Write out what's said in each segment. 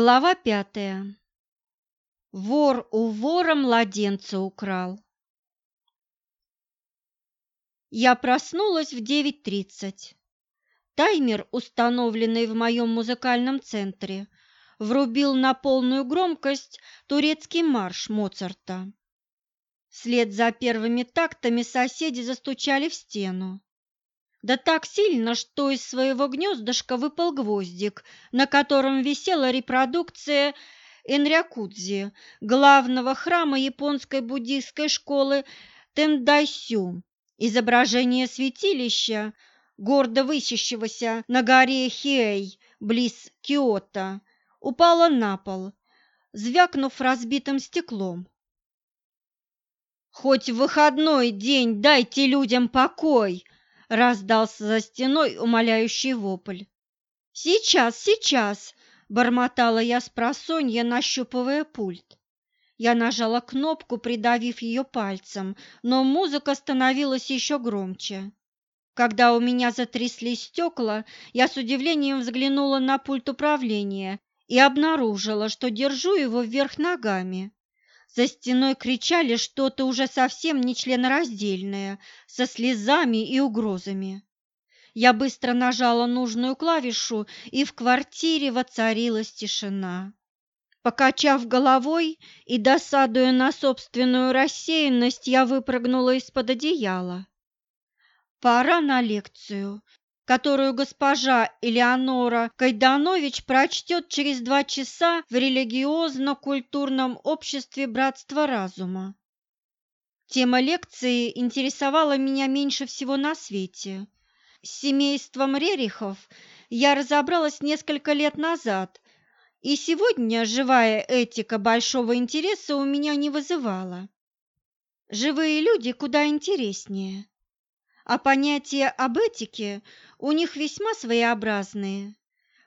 Глава пятая. Вор у вора младенца украл. Я проснулась в девять тридцать. Таймер, установленный в моем музыкальном центре, врубил на полную громкость турецкий марш Моцарта. Вслед за первыми тактами соседи застучали в стену. Да так сильно, что из своего гнездышка выпал гвоздик, на котором висела репродукция Энрякудзи, главного храма японской буддийской школы Тендайсю. Изображение святилища, гордо высящегося на горе Хиэй, близ Киото, упало на пол, звякнув разбитым стеклом. «Хоть в выходной день дайте людям покой!» Раздался за стеной умоляющий вопль. «Сейчас, сейчас!» – бормотала я с просонья, нащупывая пульт. Я нажала кнопку, придавив ее пальцем, но музыка становилась еще громче. Когда у меня затряслись стекла, я с удивлением взглянула на пульт управления и обнаружила, что держу его вверх ногами. За стеной кричали что-то уже совсем нечленораздельное, со слезами и угрозами. Я быстро нажала нужную клавишу, и в квартире воцарилась тишина. Покачав головой и досадуя на собственную рассеянность, я выпрыгнула из-под одеяла. Пора на лекцию, которую госпожа Элеонора Кайданович прочтет через два часа в религиозно-культурном обществе Братства Разума. Тема лекции интересовала меня меньше всего на свете. С семейством Рерихов я разобралась несколько лет назад, и сегодня живая этика большого интереса у меня не вызывала. Живые люди куда интереснее а понятия об этике у них весьма своеобразные.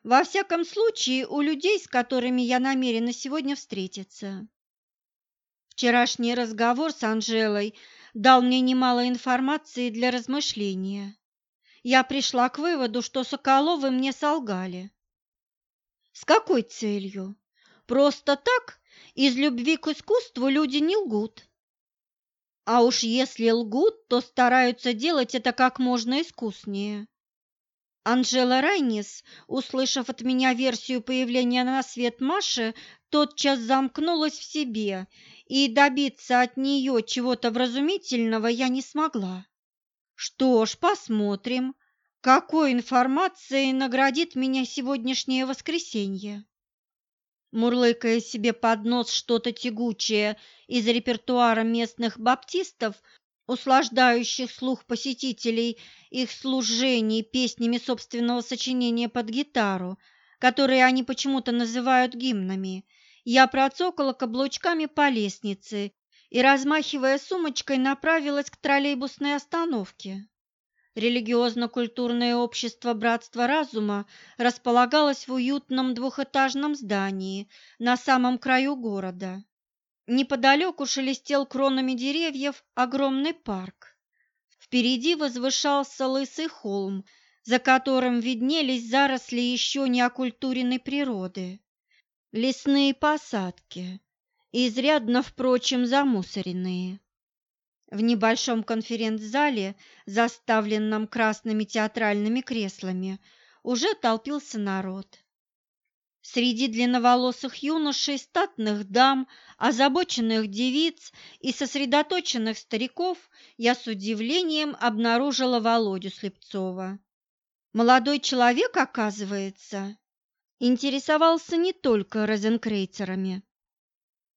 Во всяком случае, у людей, с которыми я намерена сегодня встретиться. Вчерашний разговор с Анжелой дал мне немало информации для размышления. Я пришла к выводу, что Соколовы мне солгали. С какой целью? Просто так, из любви к искусству люди не лгут. А уж если лгут, то стараются делать это как можно искуснее. Анжела Райнис, услышав от меня версию появления на свет Маши, тотчас замкнулась в себе, и добиться от нее чего-то вразумительного я не смогла. Что ж, посмотрим, какой информацией наградит меня сегодняшнее воскресенье мурлыкая себе под нос что-то тягучее из репертуара местных баптистов, услаждающих слух посетителей их служений песнями собственного сочинения под гитару, которые они почему-то называют гимнами, я процокала каблучками по лестнице и, размахивая сумочкой, направилась к троллейбусной остановке. Религиозно-культурное общество Братства Разума располагалось в уютном двухэтажном здании на самом краю города. Неподалеку шелестел кронами деревьев огромный парк. Впереди возвышался лысый холм, за которым виднелись заросли еще не окультуренной природы. Лесные посадки, изрядно, впрочем, замусоренные. В небольшом конференц-зале, заставленном красными театральными креслами, уже толпился народ. Среди длинноволосых юношей, статных дам, озабоченных девиц и сосредоточенных стариков я с удивлением обнаружила Володю Слепцова. Молодой человек, оказывается, интересовался не только розенкрейцерами.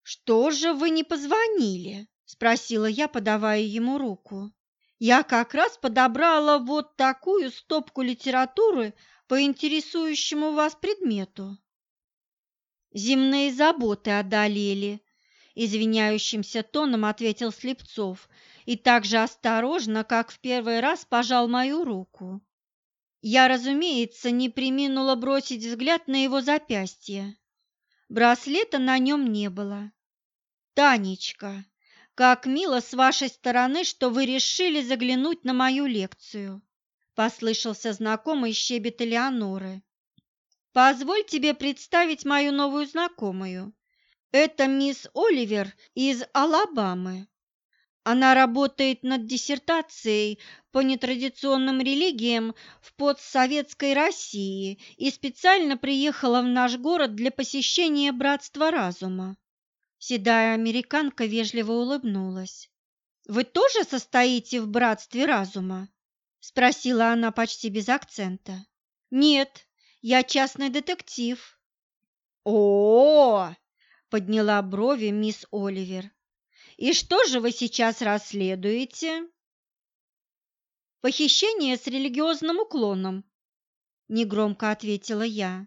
«Что же вы не позвонили?» Спросила я, подавая ему руку. Я как раз подобрала вот такую стопку литературы по интересующему вас предмету. Земные заботы одолели, извиняющимся тоном ответил Слепцов и так же осторожно, как в первый раз пожал мою руку. Я, разумеется, не приминула бросить взгляд на его запястье. Браслета на нем не было. «Танечка, «Как мило с вашей стороны, что вы решили заглянуть на мою лекцию», – послышался знакомый щебет Элеоноры. Позволь тебе представить мою новую знакомую. Это мисс Оливер из Алабамы. Она работает над диссертацией по нетрадиционным религиям в постсоветской России и специально приехала в наш город для посещения Братства Разума. Седая американка вежливо улыбнулась. «Вы тоже состоите в Братстве Разума?» – спросила она почти без акцента. «Нет, я частный детектив». «О-о-о!» – подняла брови мисс Оливер. «И что же вы сейчас расследуете?» «Похищение с религиозным уклоном», – негромко ответила я.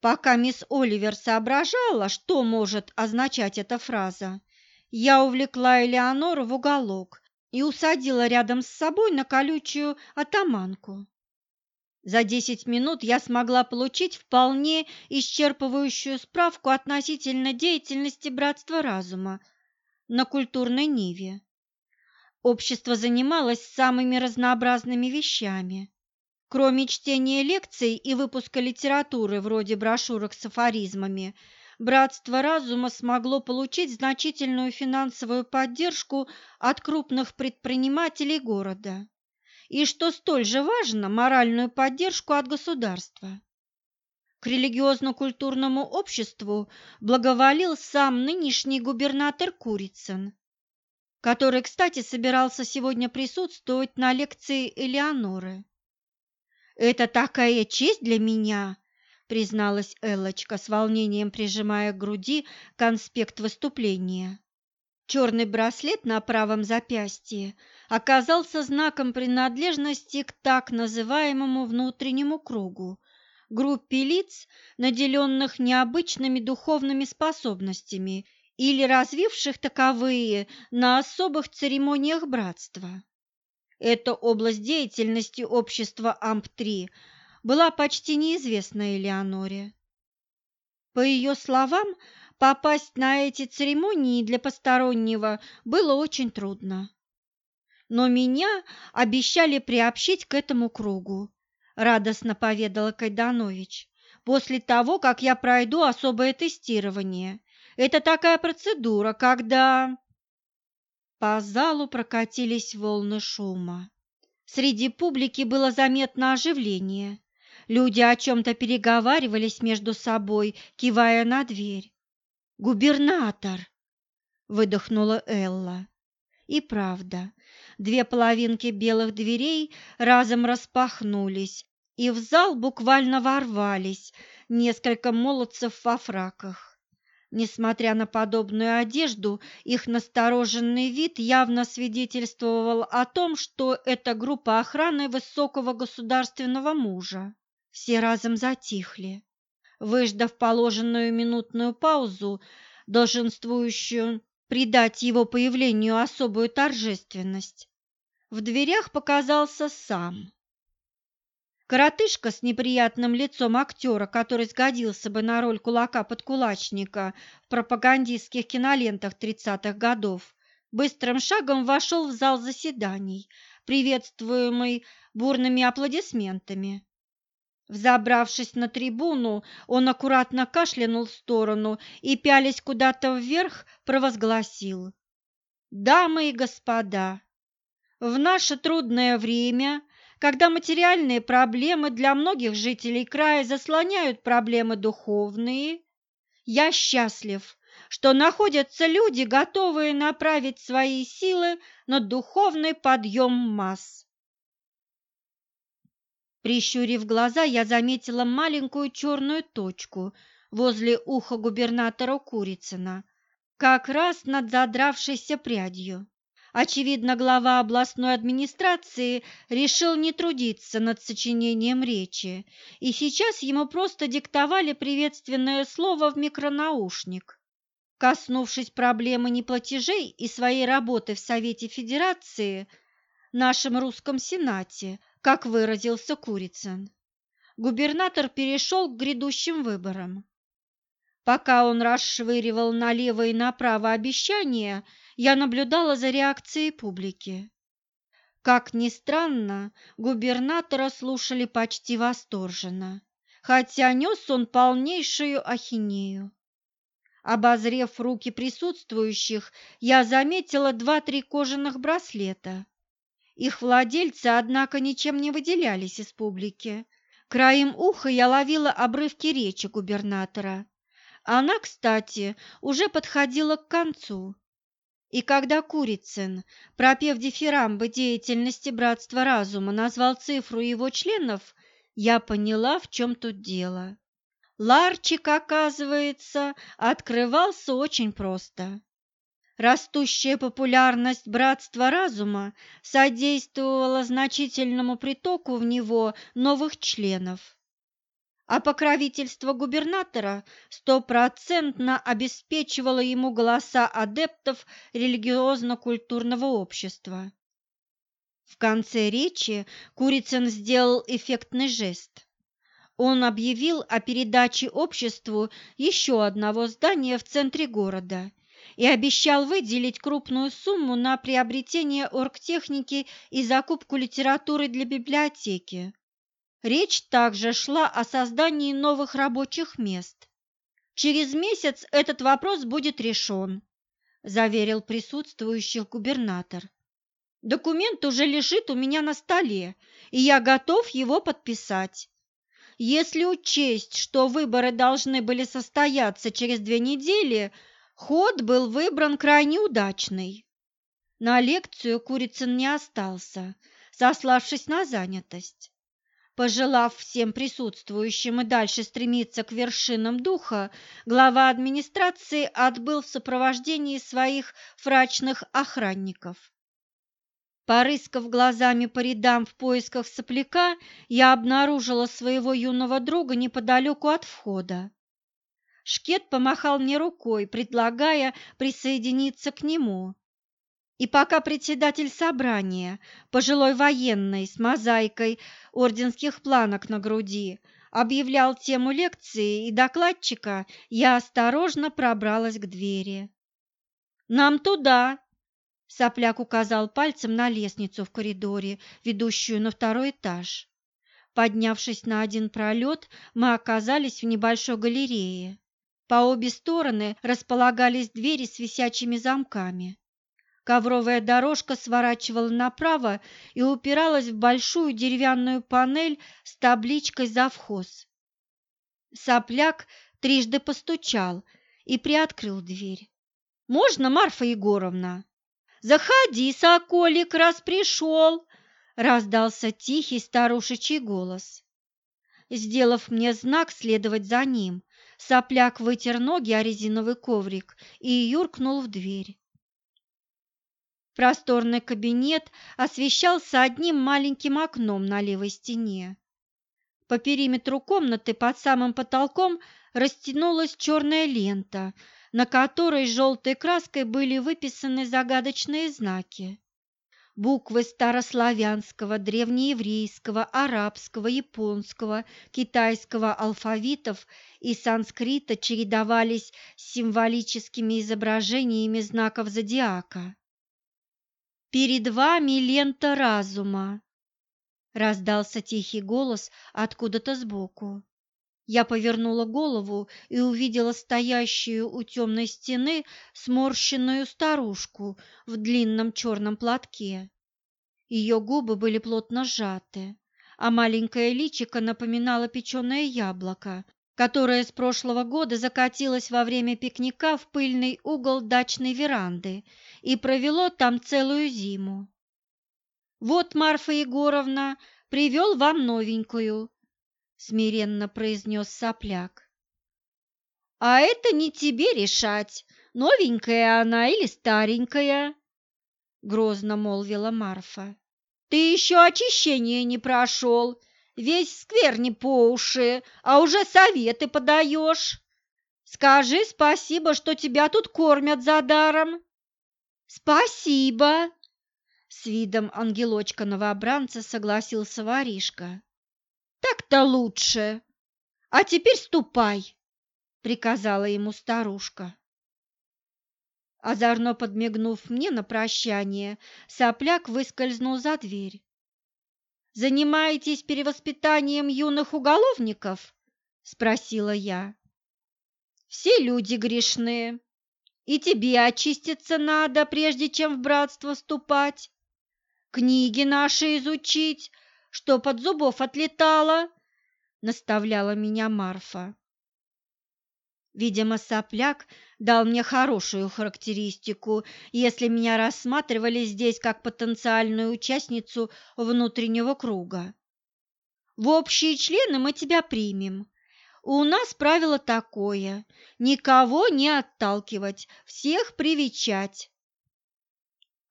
Пока мисс Оливер соображала, что может означать эта фраза, я увлекла Элеонору в уголок и усадила рядом с собой на колючую атаманку. За десять минут я смогла получить вполне исчерпывающую справку относительно деятельности Братства Разума на культурной ниве. Общество занималось самыми разнообразными вещами. Кроме чтения лекций и выпуска литературы вроде брошюрок с афоризмами, Братство разума смогло получить значительную финансовую поддержку от крупных предпринимателей города и, что столь же важно, моральную поддержку от государства. К религиозно-культурному обществу благоволил сам нынешний губернатор Курицын, который, кстати, собирался сегодня присутствовать на лекции Элеоноры. «Это такая честь для меня!» – призналась Эллочка с волнением, прижимая к груди конспект выступления. Черный браслет на правом запястье оказался знаком принадлежности к так называемому внутреннему кругу, группе лиц, наделенных необычными духовными способностями или развивших таковые на особых церемониях братства. Эта область деятельности общества АМП-3 была почти неизвестна Элеоноре. По ее словам, попасть на эти церемонии для постороннего было очень трудно. Но меня обещали приобщить к этому кругу, радостно поведала Кайданович, после того, как я пройду особое тестирование. Это такая процедура, когда... По залу прокатились волны шума. Среди публики было заметно оживление. Люди о чем-то переговаривались между собой, кивая на дверь. «Губернатор!» – выдохнула Элла. И правда, две половинки белых дверей разом распахнулись, и в зал буквально ворвались несколько молодцев во фраках. Несмотря на подобную одежду, их настороженный вид явно свидетельствовал о том, что это группа охраны высокого государственного мужа. Все разом затихли. Выждав положенную минутную паузу, долженствующую придать его появлению особую торжественность, в дверях показался сам. Коротышка с неприятным лицом актера, который сгодился бы на роль кулака-подкулачника в пропагандистских кинолентах тридцатых годов, быстрым шагом вошел в зал заседаний, приветствуемый бурными аплодисментами. Взобравшись на трибуну, он аккуратно кашлянул в сторону и, пялясь куда-то вверх, провозгласил. «Дамы и господа, в наше трудное время когда материальные проблемы для многих жителей края заслоняют проблемы духовные, я счастлив, что находятся люди, готовые направить свои силы на духовный подъем масс. Прищурив глаза, я заметила маленькую черную точку возле уха губернатора Курицына, как раз над задравшейся прядью. Очевидно, глава областной администрации решил не трудиться над сочинением речи, и сейчас ему просто диктовали приветственное слово в микронаушник. Коснувшись проблемы неплатежей и своей работы в Совете Федерации, нашем русском Сенате, как выразился Курицын, губернатор перешел к грядущим выборам. Пока он расшвыривал налево и направо обещания, я наблюдала за реакцией публики. Как ни странно, губернатора слушали почти восторженно. хотя нес он полнейшую ахинею. Обозрев руки присутствующих, я заметила два-три кожаных браслета. Их владельцы, однако, ничем не выделялись из публики. Краем уха я ловила обрывки речи губернатора. Она, кстати, уже подходила к концу. И когда Курицын, пропев дифирамбы деятельности Братства Разума, назвал цифру его членов, я поняла, в чем тут дело. Ларчик, оказывается, открывался очень просто. Растущая популярность Братства Разума содействовала значительному притоку в него новых членов, а покровительство губернатора стопроцентно обеспечивало ему голоса адептов религиозно-культурного общества. В конце речи Курицын сделал эффектный жест. Он объявил о передаче обществу еще одного здания в центре города и обещал выделить крупную сумму на приобретение оргтехники и закупку литературы для библиотеки. Речь также шла о создании новых рабочих мест. Через месяц этот вопрос будет решен, заверил присутствующих губернатор. Документ уже лежит у меня на столе, и я готов его подписать. Если учесть, что выборы должны были состояться через две недели, ход был выбран крайне удачный. На лекцию Курицын не остался, сославшись на занятость. Пожелав всем присутствующим и дальше стремиться к вершинам духа, глава администрации отбыл в сопровождении своих фрачных охранников. Порыскав глазами по рядам в поисках сопляка, я обнаружила своего юного друга неподалеку от входа. Шкет помахал мне рукой, предлагая присоединиться к нему. И пока председатель собрания, пожилой военный с мозаикой орденских планок на груди, объявлял тему лекции и докладчика, я осторожно пробралась к двери. «Нам туда!» Сопляк указал пальцем на лестницу в коридоре, ведущую на второй этаж. Поднявшись на один пролет, мы оказались в небольшой галерее. По обе стороны располагались двери с висячими замками. Ковровая дорожка сворачивала направо и упиралась в большую деревянную панель с табличкой «Завхоз». Сопляк трижды постучал и приоткрыл дверь. «Можно, Марфа Егоровна?» «Заходи, соколик, раз пришел!» — раздался тихий старушечий голос. Сделав мне знак следовать за ним, сопляк вытер ноги о резиновый коврик и юркнул в дверь. Просторный кабинет освещался одним маленьким окном на левой стене. По периметру комнаты под самым потолком растянулась черная лента, на которой желтой краской были выписаны загадочные знаки. Буквы старославянского, древнееврейского, арабского, японского, китайского алфавитов и санскрита чередовались с символическими изображениями знаков зодиака. «Перед вами лента разума!» — раздался тихий голос откуда-то сбоку. Я повернула голову и увидела стоящую у темной стены сморщенную старушку в длинном черном платке. Ее губы были плотно сжаты, а маленькое личико напоминало печеное яблоко, которое с прошлого года закатилось во время пикника в пыльный угол дачной веранды и провело там целую зиму. «Вот, Марфа Егоровна, привел вам новенькую», смиренно произнес сопляк. А это не тебе решать, новенькая она или старенькая, грозно молвила Марфа. Ты еще очищение не прошел, весь сквер не по уши, а уже советы подаешь. Скажи спасибо, что тебя тут кормят за даром. Спасибо, с видом ангелочка-новобранца согласился воришка. Так-то лучше. А теперь ступай, приказала ему старушка. Озорно подмигнув мне на прощание, сопляк выскользнул за дверь. «Занимаетесь перевоспитанием юных уголовников?» спросила я. Все люди грешные, и тебе очиститься надо, прежде чем в братство вступать. Книги наши изучить, что под зубов отлетало, наставляла меня Марфа. Видимо, сопляк дал мне хорошую характеристику, если меня рассматривали здесь как потенциальную участницу внутреннего круга. В общие члены мы тебя примем. У нас правило такое – никого не отталкивать, всех привечать.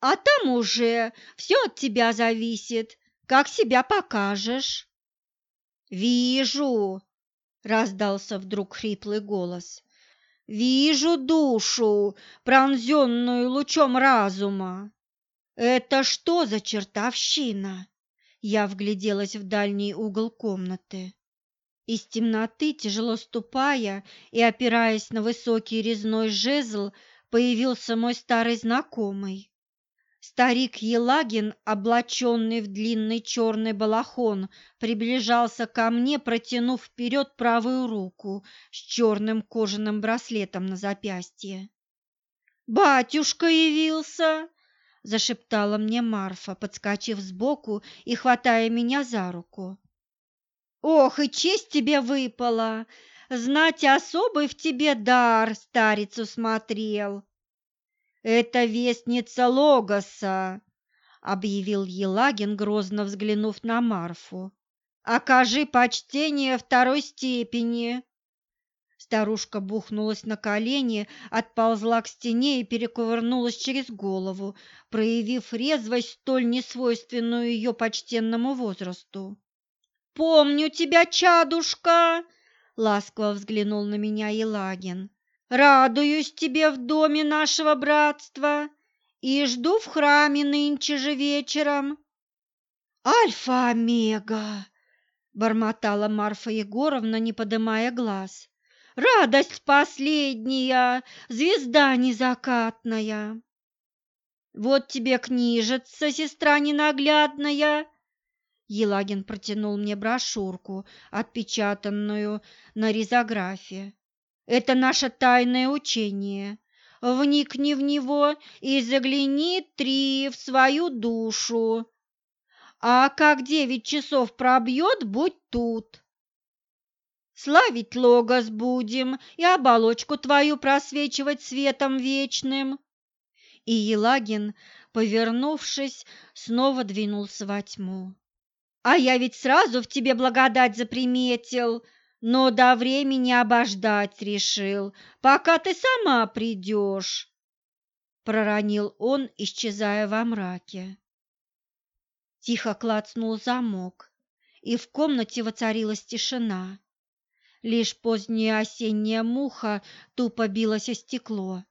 А там уже все от тебя зависит, как себя покажешь. «Вижу!» – раздался вдруг хриплый голос. «Вижу душу, пронзенную лучом разума. Это что за чертовщина?» Я вгляделась в дальний угол комнаты. Из темноты, тяжело ступая и опираясь на высокий резной жезл, появился мой старый знакомый. Старик Елагин, облаченный в длинный черный балахон, приближался ко мне, протянув вперед правую руку с черным кожаным браслетом на запястье. «Батюшка явился!» – зашептала мне Марфа, подскочив сбоку и хватая меня за руку. «Ох, и честь тебе выпала! Знать особый в тебе дар, старец усмотрел!» «Это вестница Логоса!» — объявил Елагин, грозно взглянув на Марфу. «Окажи почтение второй степени!» Старушка бухнулась на колени, отползла к стене и перекувырнулась через голову, проявив резвость, столь несвойственную ее почтенному возрасту. «Помню тебя, чадушка!» — ласково взглянул на меня Елагин. Радуюсь тебе в доме нашего братства и жду в храме нынче же вечером. Альфа-омега, бормотала Марфа Егоровна, не поднимая глаз. Радость последняя, звезда незакатная. Вот тебе книжица, сестра ненаглядная. Елагин протянул мне брошюрку, отпечатанную на ризографе. Это наше тайное учение. Вникни в него и загляни три в свою душу. А как девять часов пробьет, будь тут. Славить Логос будем и оболочку твою просвечивать светом вечным. И Елагин, повернувшись, снова двинулся во тьму. А я ведь сразу в тебе благодать заприметил, но до времени обождать решил, пока ты сама придешь, — проронил он, исчезая во мраке. Тихо клацнул замок, и в комнате воцарилась тишина. Лишь поздняя осенняя муха тупо билась о стекло.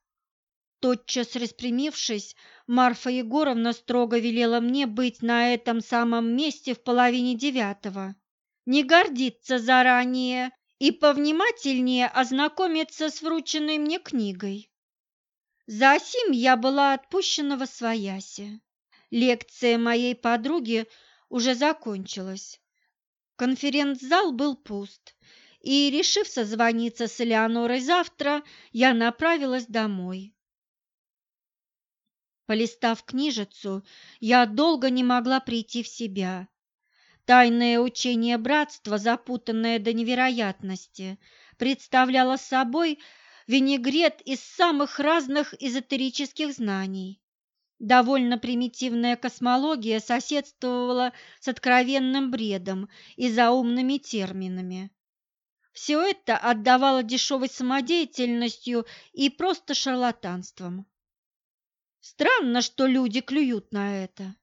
Тотчас распрямившись, Марфа Егоровна строго велела мне быть на этом самом месте в половине девятого не гордиться заранее и повнимательнее ознакомиться с врученной мне книгой. Засим я была отпущена во свояси. Лекция моей подруги уже закончилась. Конференц-зал был пуст, и, решив созвониться с Элеонорой завтра, я направилась домой. Полистав книжицу, я долго не могла прийти в себя. Тайное учение братства, запутанное до невероятности, представляло собой винегрет из самых разных эзотерических знаний. Довольно примитивная космология соседствовала с откровенным бредом и заумными терминами. Все это отдавало дешевой самодеятельностью и просто шарлатанством. Странно, что люди клюют на это.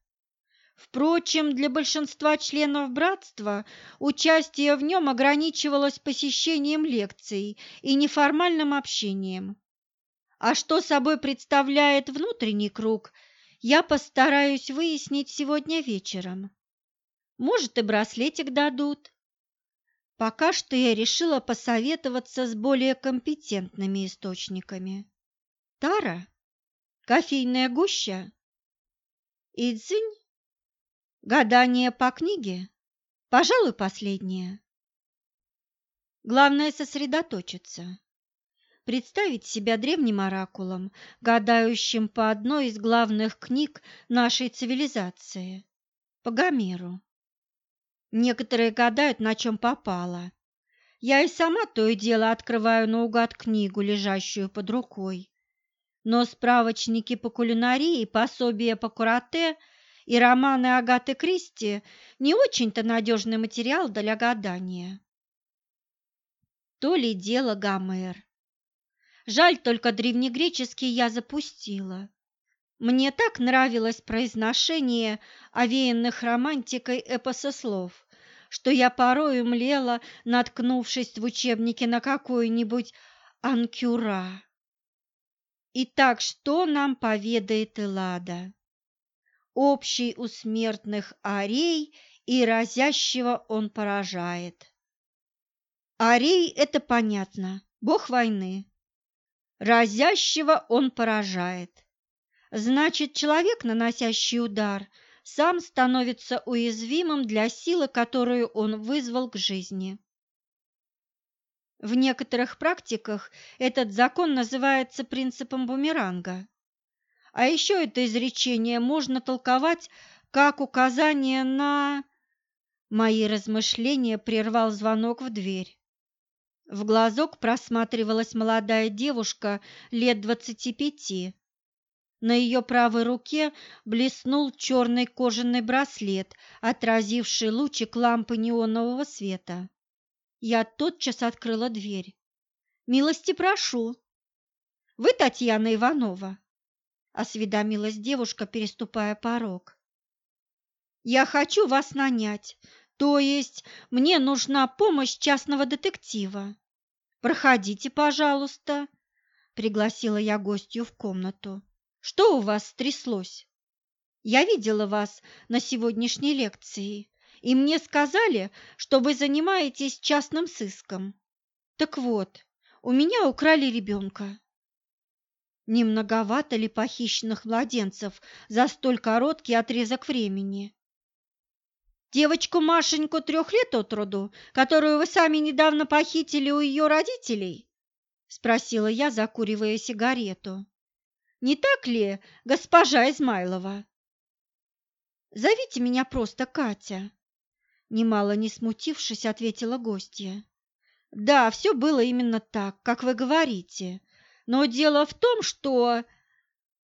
Впрочем, для большинства членов братства участие в нем ограничивалось посещением лекций и неформальным общением. А что собой представляет внутренний круг, я постараюсь выяснить сегодня вечером. Может, и браслетик дадут. Пока что я решила посоветоваться с более компетентными источниками. Тара? Кофейная гуща? Идзинь? Гадание по книге? Пожалуй, последнее. Главное сосредоточиться. Представить себя древним оракулом, гадающим по одной из главных книг нашей цивилизации – по Гомеру. Некоторые гадают, на чем попало. Я и сама то и дело открываю наугад книгу, лежащую под рукой. Но справочники по кулинарии, пособия по курате и романы Агаты Кристи не очень-то надежный материал для гадания то ли дело Гомер. Жаль, только древнегреческий я запустила. Мне так нравилось произношение овеянных романтикой эпоса слов, что я порою млела, наткнувшись в учебнике на какую-нибудь анкюра. Итак, что нам поведает Эллада? Общий у смертных арей и разящего он поражает. Арий – это понятно, бог войны. Разящего он поражает. Значит, человек, наносящий удар, сам становится уязвимым для силы, которую он вызвал к жизни. В некоторых практиках этот закон называется принципом бумеранга. А еще это изречение можно толковать как указание на... Мои размышления прервал звонок в дверь. В глазок просматривалась молодая девушка лет двадцати пяти. На ее правой руке блеснул черный кожаный браслет, отразивший лучик лампы неонового света. Я тотчас открыла дверь. «Милости прошу!» «Вы Татьяна Иванова?» – осведомилась девушка, переступая порог. «Я хочу вас нанять, то есть мне нужна помощь частного детектива. Проходите, пожалуйста, пригласила я гостью в комнату. Что у вас стряслось? Я видела вас на сегодняшней лекции, и мне сказали, что вы занимаетесь частным сыском. Так вот, у меня украли ребенка. Не многовато ли похищенных младенцев за столь короткий отрезок времени? Девочку Машеньку трех лет от роду, которую вы сами недавно похитили у ее родителей? Спросила я, закуривая сигарету. Не так ли, госпожа Измайлова? Зовите меня просто Катя. Немало не смутившись, ответила гостья. Да, все было именно так, как вы говорите. Но дело в том, что...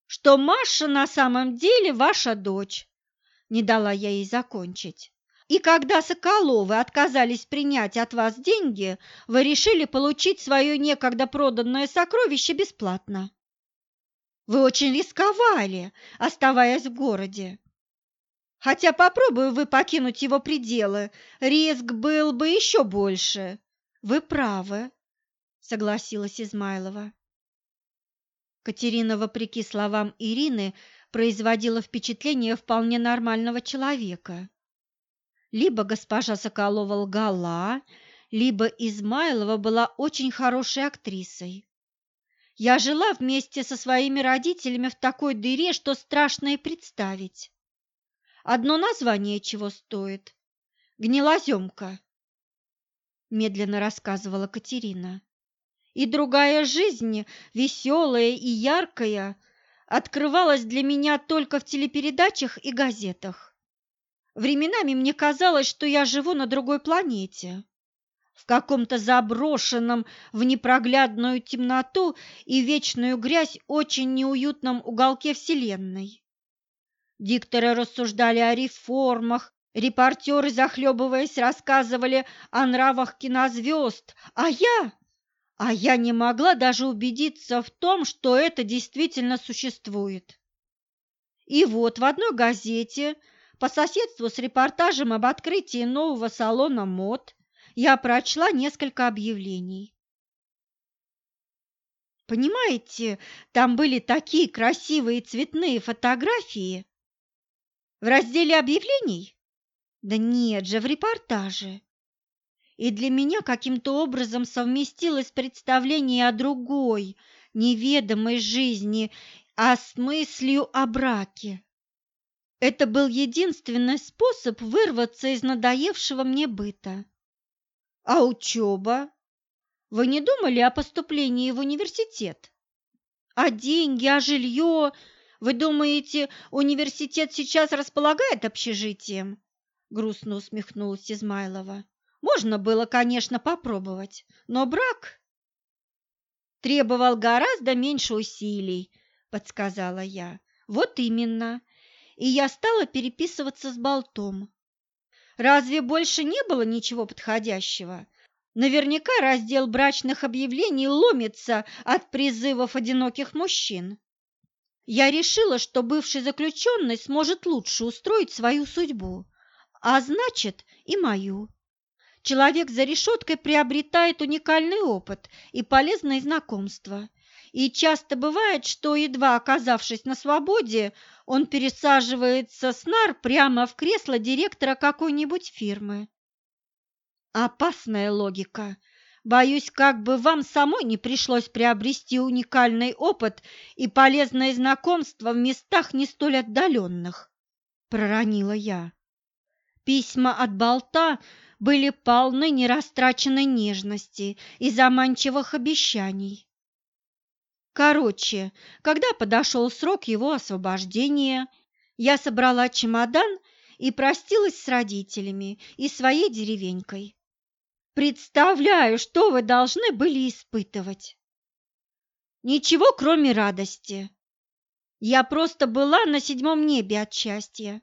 что Маша на самом деле ваша дочь. Не дала я ей закончить. И когда Соколовы отказались принять от вас деньги, вы решили получить свое некогда проданное сокровище бесплатно. Вы очень рисковали, оставаясь в городе. Хотя попробую вы покинуть его пределы, риск был бы еще больше. Вы правы, согласилась Измайлова. Катерина, вопреки словам Ирины, производила впечатление вполне нормального человека. Либо госпожа Соколова лгала, либо Измайлова была очень хорошей актрисой. Я жила вместе со своими родителями в такой дыре, что страшно и представить. Одно название чего стоит – гнилоземка, медленно рассказывала Катерина. И другая жизнь, веселая и яркая, открывалась для меня только в телепередачах и газетах. Временами мне казалось, что я живу на другой планете, в каком-то заброшенном в непроглядную темноту и вечную грязь очень неуютном уголке Вселенной. Дикторы рассуждали о реформах, репортеры, захлебываясь, рассказывали о нравах кинозвезд, а я... А я не могла даже убедиться в том, что это действительно существует. И вот в одной газете по соседству с репортажем об открытии нового салона мод я прочла несколько объявлений. Понимаете, там были такие красивые цветные фотографии. В разделе объявлений? Да нет же, в репортаже. И для меня каким-то образом совместилось представление о другой, неведомой жизни, а с мыслью о браке. Это был единственный способ вырваться из надоевшего мне быта. А учеба? Вы не думали о поступлении в университет? А деньги, а жилье? Вы думаете, университет сейчас располагает общежитием? Грустно усмехнулась Измайлова. Можно было, конечно, попробовать, но брак требовал гораздо меньше усилий, подсказала я. Вот именно. И я стала переписываться с болтом. Разве больше не было ничего подходящего? Наверняка раздел брачных объявлений ломится от призывов одиноких мужчин. Я решила, что бывший заключенный сможет лучше устроить свою судьбу, а значит и мою. Человек за решеткой приобретает уникальный опыт и полезные знакомства. И часто бывает, что, едва оказавшись на свободе, он пересаживается с нар прямо в кресло директора какой-нибудь фирмы. Опасная логика. Боюсь, как бы вам самой не пришлось приобрести уникальный опыт и полезное знакомство в местах не столь отдаленных, проронила я. Письма от болта были полны нерастраченной нежности и заманчивых обещаний. Короче, когда подошел срок его освобождения, я собрала чемодан и простилась с родителями и своей деревенькой. Представляю, что вы должны были испытывать. Ничего, кроме радости. Я просто была на седьмом небе от счастья.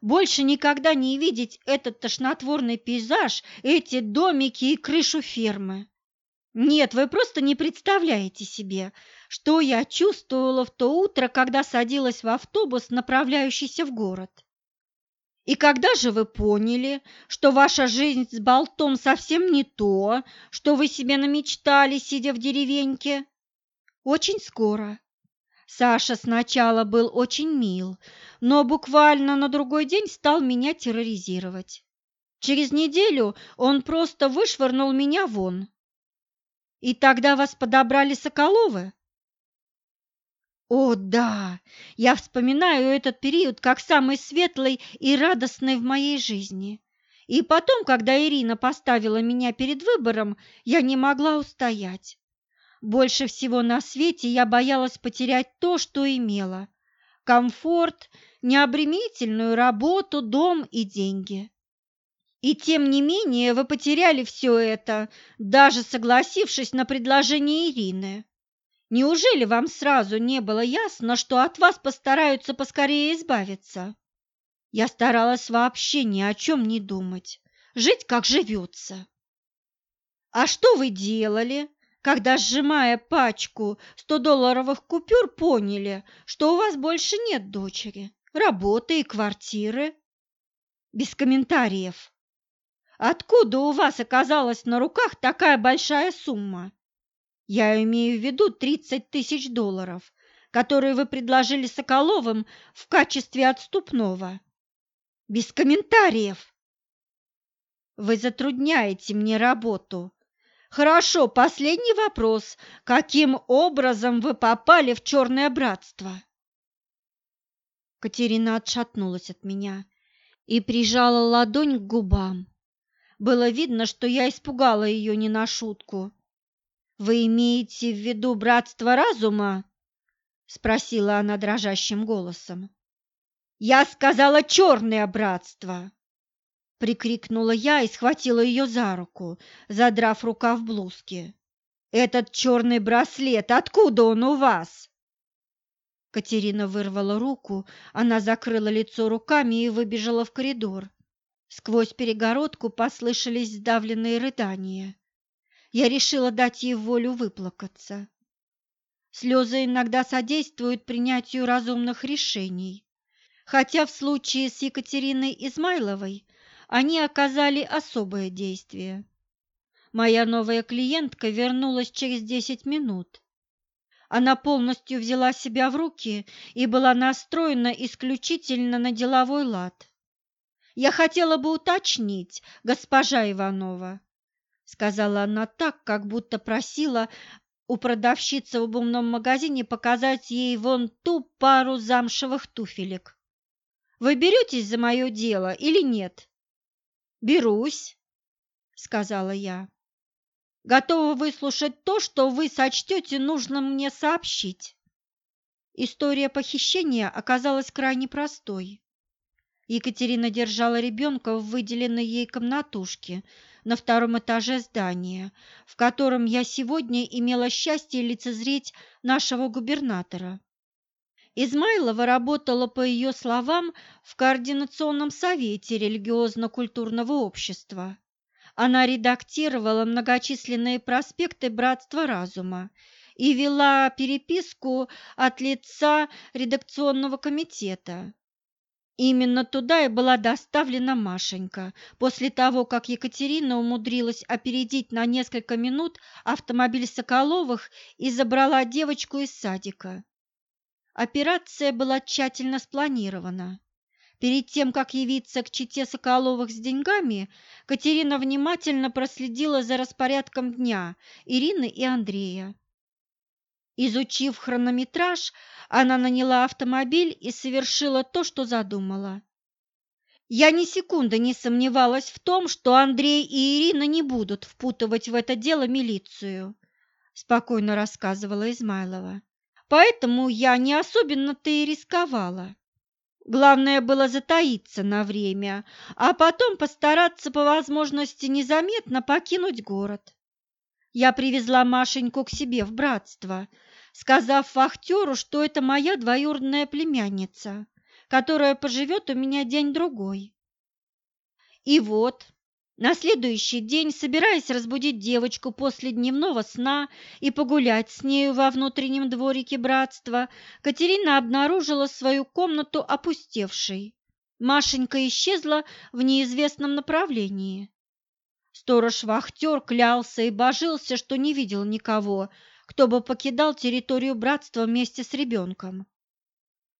Больше никогда не видеть этот тошнотворный пейзаж, эти домики и крышу фермы. Нет, вы просто не представляете себе, что я чувствовала в то утро, когда садилась в автобус, направляющийся в город. И когда же вы поняли, что ваша жизнь с болтом совсем не то, что вы себе намечтали, сидя в деревеньке? Очень скоро. Саша сначала был очень мил, но буквально на другой день стал меня терроризировать. Через неделю он просто вышвырнул меня вон. И тогда вас подобрали Соколовы? О, да! Я вспоминаю этот период как самый светлый и радостный в моей жизни. И потом, когда Ирина поставила меня перед выбором, я не могла устоять. Больше всего на свете я боялась потерять то, что имела. Комфорт, необременительную работу, дом и деньги. И тем не менее вы потеряли все это, даже согласившись на предложение Ирины. Неужели вам сразу не было ясно, что от вас постараются поскорее избавиться? Я старалась вообще ни о чем не думать, жить как живется. А что вы делали, когда, сжимая пачку 100-долларовых купюр, поняли, что у вас больше нет дочери, работы и квартиры? Без комментариев. Откуда у вас оказалась на руках такая большая сумма? Я имею в виду 30 тысяч долларов, которые вы предложили Соколовым в качестве отступного. Без комментариев. Вы затрудняете мне работу. Хорошо, последний вопрос. Каким образом вы попали в черное братство? Катерина отшатнулась от меня и прижала ладонь к губам. Было видно, что я испугала ее не на шутку. «Вы имеете в виду братство разума?» – спросила она дрожащим голосом. «Я сказала черное братство!» Прикрикнула я и схватила ее за руку, задрав рукав блузки. «Этот черный браслет, откуда он у вас?» Катерина вырвала руку, она закрыла лицо руками и выбежала в коридор. Сквозь перегородку послышались сдавленные рыдания я решила дать ей волю выплакаться. Слезы иногда содействуют принятию разумных решений, хотя в случае с Екатериной Измайловой они оказали особое действие. Моя новая клиентка вернулась через десять минут. Она полностью взяла себя в руки и была настроена исключительно на деловой лад. Я хотела бы уточнить, госпожа Иванова, сказала она так, как будто просила у продавщицы в обувном магазине показать ей вон ту пару замшевых туфелек. Вы беретесь за мое дело или нет? Берусь, сказала я. Готова выслушать то, что вы сочтете нужным мне сообщить. История похищения оказалась крайне простой. Екатерина держала ребенка в выделенной ей комнатушке на втором этаже здания, в котором я сегодня имела счастье лицезреть нашего губернатора. Измайлова работала, по ее словам, в Координационном совете религиозно-культурного общества. Она редактировала многочисленные проспекты Братства Разума и вела переписку от лица редакционного комитета. Именно туда и была доставлена Машенька, после того, как Екатерина умудрилась опередить на несколько минут автомобиль Соколовых и забрала девочку из садика. Операция была тщательно спланирована. Перед тем, как явиться к чете Соколовых с деньгами, Катерина внимательно проследила за распорядком дня Ирины и Андрея. Изучив хронометраж, она наняла автомобиль и совершила то, что задумала. Я ни секунды не сомневалась в том, что Андрей и Ирина не будут впутывать в это дело милицию, спокойно рассказывала Измайлова. Поэтому я не особенно-то и рисковала. Главное было затаиться на время, а потом постараться по возможности незаметно покинуть город. Я привезла Машеньку к себе в братство, сказав вахтеру, что это моя двоюродная племянница, которая поживет у меня день-другой. И вот, на следующий день, собираясь разбудить девочку после дневного сна и погулять с нею во внутреннем дворике братства, Катерина обнаружила свою комнату опустевшей. Машенька исчезла в неизвестном направлении. Сторож-вахтер клялся и божился, что не видел никого, кто бы покидал территорию братства вместе с ребенком.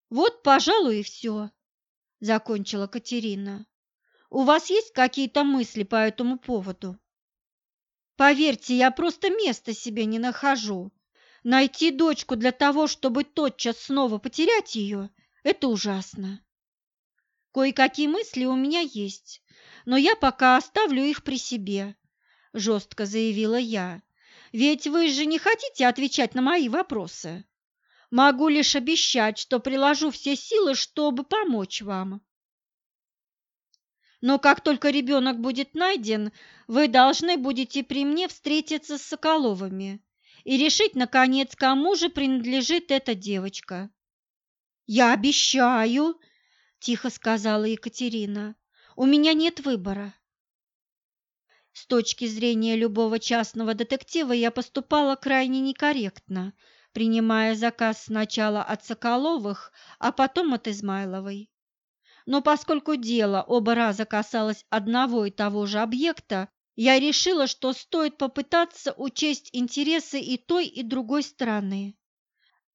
«Вот, пожалуй, и все», — закончила Катерина. «У вас есть какие-то мысли по этому поводу?» «Поверьте, я просто места себе не нахожу. Найти дочку для того, чтобы тотчас снова потерять ее, это ужасно. Кое-какие мысли у меня есть, но я пока оставлю их при себе», – жестко заявила я. Ведь вы же не хотите отвечать на мои вопросы. Могу лишь обещать, что приложу все силы, чтобы помочь вам. Но как только ребенок будет найден, вы должны будете при мне встретиться с Соколовыми и решить, наконец, кому же принадлежит эта девочка. «Я обещаю», – тихо сказала Екатерина, – «у меня нет выбора». С точки зрения любого частного детектива я поступала крайне некорректно, принимая заказ сначала от Соколовых, а потом от Измайловой. Но поскольку дело оба раза касалось одного и того же объекта, я решила, что стоит попытаться учесть интересы и той, и другой стороны.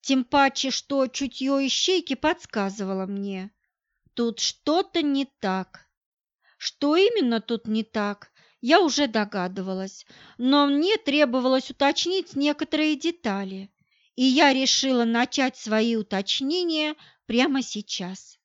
Тем паче, что чутье ищейки подсказывало мне. Тут что-то не так. Что именно тут не так, я уже догадывалась, но мне требовалось уточнить некоторые детали, и я решила начать свои уточнения прямо сейчас.